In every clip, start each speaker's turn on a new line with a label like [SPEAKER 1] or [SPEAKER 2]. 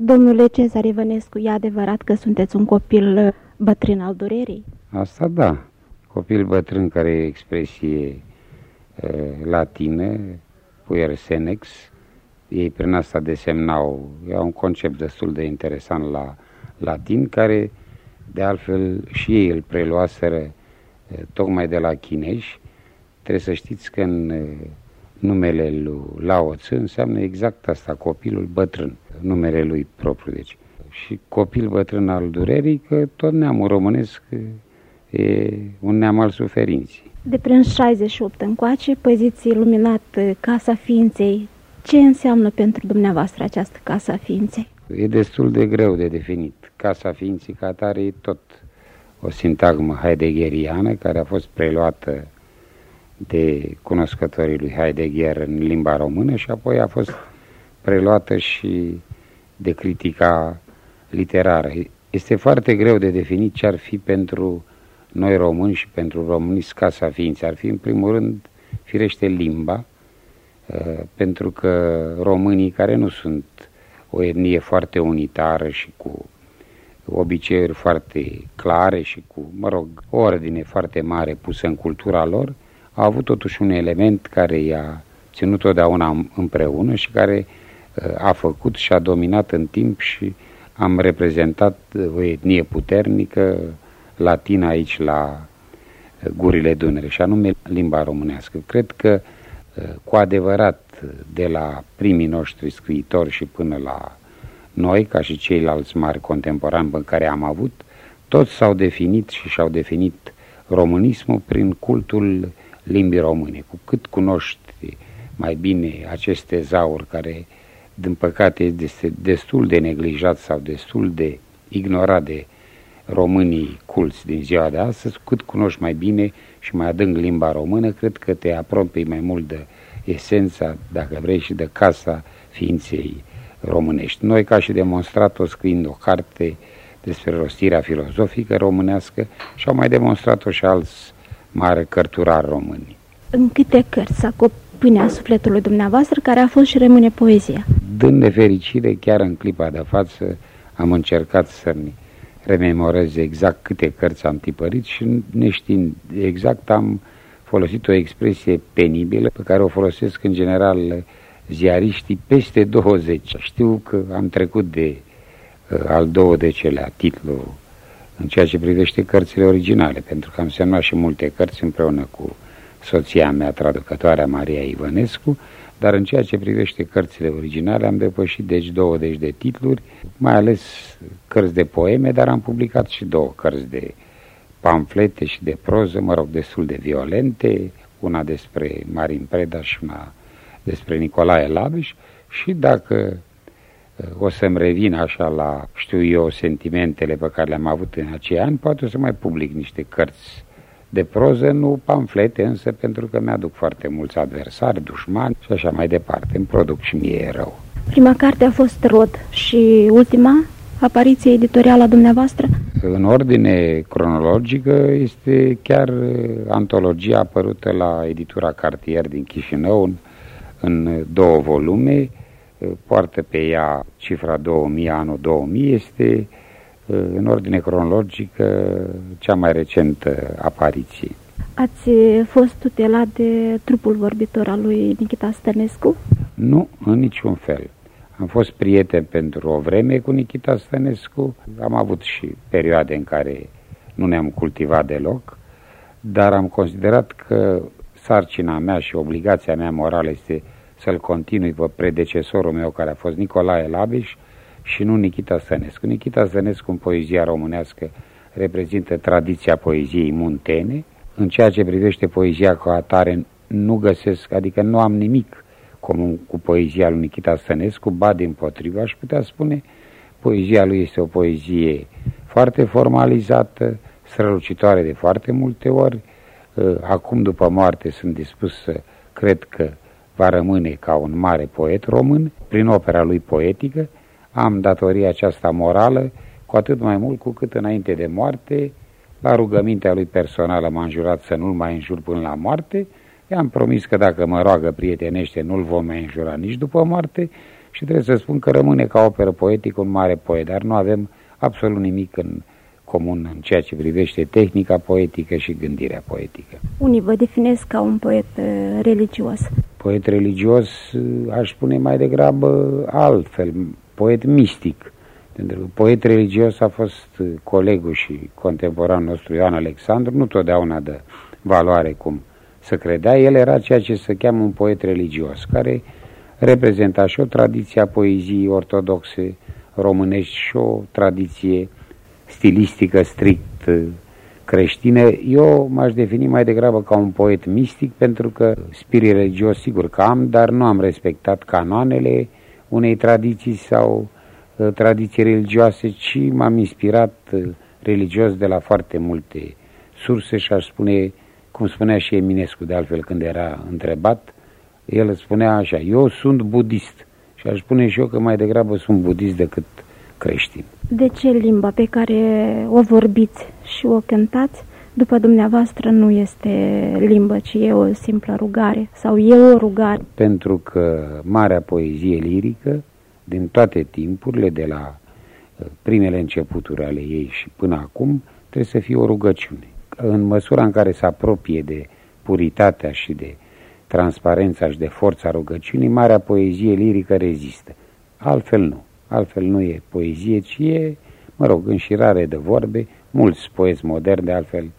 [SPEAKER 1] Domnule Cezar Ivănescu, e adevărat că sunteți un copil uh, bătrân al durerii?
[SPEAKER 2] Asta da. Copil bătrân care e expresie uh, latină, puer senex. Ei prin asta desemnau, e un concept destul de interesant la latin, care de altfel și ei îl preluaseră uh, tocmai de la chinezi. Trebuie să știți că în uh, numele lui Lao Tzu înseamnă exact asta, copilul bătrân, numele lui propriu, deci. Și copil bătrân al durerii, că tot neamul românesc e un neam al suferinței.
[SPEAKER 1] De prin 68 încoace, poziție iluminat Casa Ființei. Ce înseamnă pentru dumneavoastră această Casa Ființei?
[SPEAKER 2] E destul de greu de definit. Casa Ființei ca atare e tot o sintagmă heideggeriană care a fost preluată de cunoscătorii lui Heidegger în limba română și apoi a fost preluată și de critica literară. Este foarte greu de definit ce ar fi pentru noi români și pentru români casa ființei. Ar fi în primul rând firește limba, uh, pentru că românii care nu sunt o etnie foarte unitară și cu obiceiuri foarte clare și cu, mă rog, o ordine foarte mare pusă în cultura lor, a avut totuși un element care i-a ținut totdeauna împreună și care uh, a făcut și a dominat în timp și am reprezentat uh, o etnie puternică latină aici la uh, gurile Dunăre și anume limba românească. Cred că cu adevărat de la primii noștri scriitori și până la noi, ca și ceilalți mari contemporani pe care am avut, toți s-au definit și și-au definit românismul prin cultul limbii române. Cu cât cunoști mai bine aceste zauri care, din păcate, este destul de neglijat sau destul de ignorat de românii culți din ziua de astăzi, cât cunoști mai bine și mai adânc limba română, cred că te apropii mai mult de esența, dacă vrei, și de casa ființei românești. Noi, ca și demonstrat-o scriind o carte despre rostirea filozofică românească și au mai demonstrat-o și alți mare cărturar români.
[SPEAKER 1] În câte cărți acop pâinea sufletului dumneavoastră, care a fost și rămâne poezia?
[SPEAKER 2] Dând nefericire, chiar în clipa de față, am încercat să-mi rememorez exact câte cărți am tipărit și neștiind exact am folosit o expresie penibilă pe care o folosesc în general ziariștii peste 20. Știu că am trecut de uh, al două decelea titlu în ceea ce privește cărțile originale, pentru că am semnat și multe cărți împreună cu soția mea, traducătoarea Maria Ivănescu, dar în ceea ce privește cărțile originale am depășit deci 20 de titluri, mai ales cărți de poeme, dar am publicat și două cărți de pamflete și de proză, mă rog, destul de violente, una despre Marin Preda și una despre Nicolae Labiș și dacă o să-mi revin așa la, știu eu, sentimentele pe care le-am avut în acei ani, poate o să mai public niște cărți de proză, nu pamflete, însă pentru că mi-aduc foarte mulți adversari, dușmani și așa mai departe. Îmi produc și mie rău.
[SPEAKER 1] Prima carte a fost Rod și ultima apariție editorială a dumneavoastră?
[SPEAKER 2] În ordine cronologică este chiar antologia apărută la editura Cartier din Chișinău în, în două volume, poartă pe ea cifra 2000, anul 2000, este în ordine cronologică cea mai recentă apariție.
[SPEAKER 1] Ați fost tutelat de trupul vorbitor al lui Nikita Stănescu?
[SPEAKER 2] Nu, în niciun fel. Am fost prieten pentru o vreme cu Nikita Stănescu, am avut și perioade în care nu ne-am cultivat deloc, dar am considerat că sarcina mea și obligația mea morală este să-l continui pe predecesorul meu care a fost Nicolae Labiș și nu Nikita Sănescu. Nikita Sănescu în poezia românească reprezintă tradiția poeziei muntene. În ceea ce privește poezia ca atare nu găsesc, adică nu am nimic comun cu poezia lui Nikita Sănescu, ba din potrivă aș putea spune, poezia lui este o poezie foarte formalizată, strălucitoare de foarte multe ori. Acum, după moarte, sunt dispus să cred că va rămâne ca un mare poet român, prin opera lui poetică, am datoria aceasta morală, cu atât mai mult cu cât înainte de moarte, la rugămintea lui personală m-a înjurat să nu-l mai înjur până la moarte, i-am promis că dacă mă roagă prietenește nu-l vom mai înjura nici după moarte și trebuie să spun că rămâne ca operă poetică un mare poet, dar nu avem absolut nimic în comun în ceea ce privește tehnica poetică și gândirea poetică.
[SPEAKER 1] Unii vă definesc ca un poet uh, religios.
[SPEAKER 2] Poet religios, uh, aș spune mai degrabă altfel, poet mistic. Pentru că poet religios a fost uh, colegul și contemporan nostru Ioan Alexandru, nu totdeauna de valoare cum să credea, el era ceea ce se cheamă un poet religios, care reprezenta și o tradiție a poeziei ortodoxe românești și o tradiție stilistică strict uh, creștină. Eu m-aș defini mai degrabă ca un poet mistic pentru că spirit religios sigur că am, dar nu am respectat canoanele unei tradiții sau uh, tradiții religioase, ci m-am inspirat uh, religios de la foarte multe surse și aș spune, cum spunea și Eminescu de altfel când era întrebat, el spunea așa, eu sunt budist și aș spune și eu că mai degrabă sunt budist decât creștin.
[SPEAKER 1] De ce limba pe care o vorbiți și o cântați, după dumneavoastră, nu este limbă, ci e o simplă rugare sau e o rugare?
[SPEAKER 2] Pentru că marea poezie lirică, din toate timpurile, de la uh, primele începuturi ale ei și până acum, trebuie să fie o rugăciune. În măsura în care se apropie de puritatea și de transparența și de forța rugăciunii, marea poezie lirică rezistă. Altfel nu. Altfel nu e poezie, ci e, mă rog, înșirare de vorbe. Mulți poeți moderni, de altfel,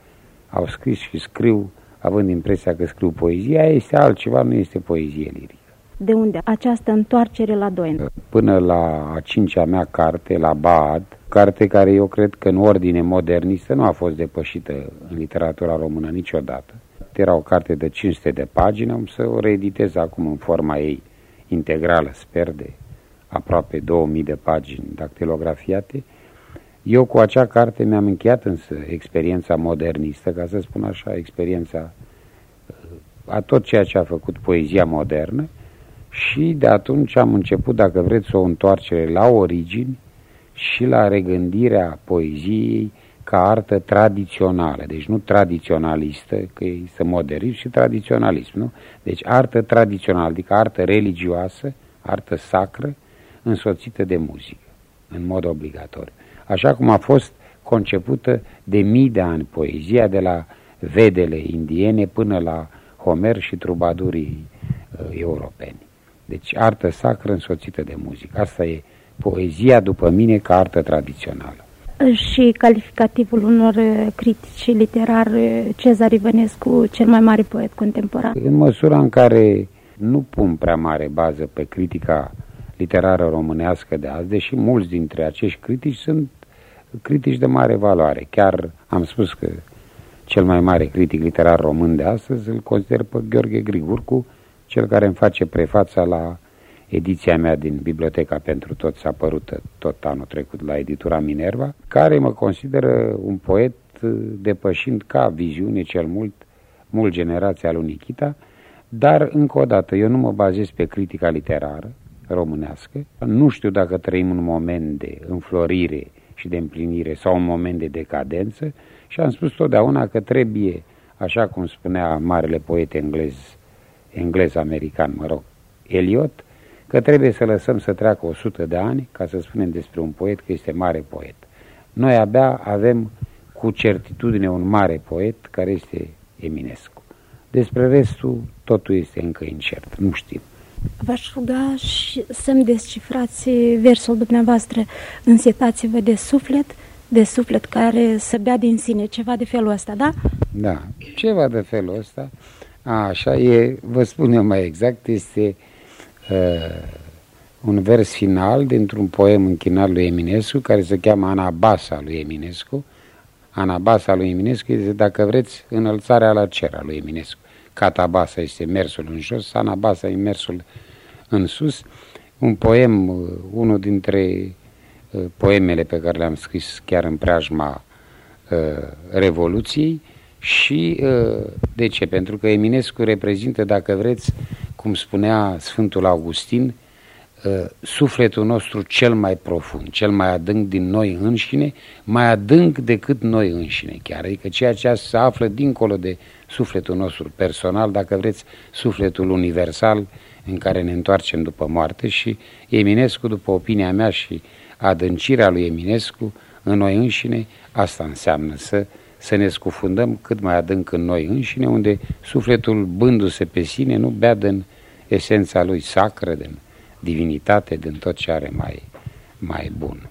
[SPEAKER 2] au scris și scriu, având impresia că scriu poezia, este altceva, nu este poezie lirică.
[SPEAKER 1] De unde această întoarcere la Doen?
[SPEAKER 2] Până la a cincea mea carte, la Baad, carte care eu cred că în ordine modernistă nu a fost depășită în literatura română niciodată. Era o carte de 500 de pagini, am să o reeditez acum în forma ei integrală, sper, de aproape 2000 de pagini dactilografiate. Eu cu acea carte mi-am încheiat însă experiența modernistă, ca să spun așa, experiența uh, a tot ceea ce a făcut poezia modernă și de atunci am început, dacă vreți, o întoarcere la origini și la regândirea poeziei ca artă tradițională, deci nu tradiționalistă, că este modernism și tradiționalism, nu? Deci artă tradițională, adică artă religioasă, artă sacră, însoțită de muzică, în mod obligatoriu. Așa cum a fost concepută de mii de ani poezia, de la vedele indiene până la Homer și trubadurii uh, europeni. Deci artă sacră însoțită de muzică. Asta e poezia, după mine, ca artă tradițională.
[SPEAKER 1] Și calificativul unor uh, critici literari, uh, Cezar Ivănescu, cel mai mare poet contemporan?
[SPEAKER 2] În măsura în care nu pun prea mare bază pe critica literară românească de azi, deși mulți dintre acești critici sunt critici de mare valoare. Chiar am spus că cel mai mare critic literar român de astăzi îl consider pe Gheorghe Grigurcu, cel care îmi face prefața la ediția mea din Biblioteca pentru Toți, apărută tot anul trecut la editura Minerva, care mă consideră un poet depășind ca viziune cel mult, mult generația lui Nikita, dar, încă o dată, eu nu mă bazez pe critica literară, românească. Nu știu dacă trăim un moment de înflorire și de împlinire sau un moment de decadență și am spus totdeauna că trebuie, așa cum spunea marele poet englez, englez-american, mă rog, Eliot, că trebuie să lăsăm să treacă 100 de ani ca să spunem despre un poet că este mare poet. Noi abia avem cu certitudine un mare poet care este Eminescu. Despre restul totul este încă incert, nu știm.
[SPEAKER 1] V-aș ruga și să-mi descifrați versul dumneavoastră Însetați-vă de suflet, de suflet care să bea din sine, ceva de felul ăsta, da?
[SPEAKER 2] Da, ceva de felul ăsta. A, așa e, vă spun eu mai exact, este uh, un vers final dintr-un poem închinat lui Eminescu, care se cheamă Anabasa lui Eminescu. Anabasa lui Eminescu este, dacă vreți, înălțarea la cer a lui Eminescu. Catabasa este mersul în jos, Anabasa e mersul în sus. Un poem, uh, unul dintre uh, poemele pe care le-am scris chiar în preajma uh, Revoluției și de ce? Pentru că Eminescu reprezintă, dacă vreți, cum spunea Sfântul Augustin, sufletul nostru cel mai profund, cel mai adânc din noi înșine, mai adânc decât noi înșine chiar, adică ceea ce se află dincolo de sufletul nostru personal, dacă vreți, sufletul universal în care ne întoarcem după moarte și Eminescu, după opinia mea și adâncirea lui Eminescu, în noi înșine, asta înseamnă să, să ne scufundăm cât mai adânc în noi înșine, unde sufletul bându-se pe sine nu bea din esența lui sacră, din divinitate, din tot ce are mai, mai bun.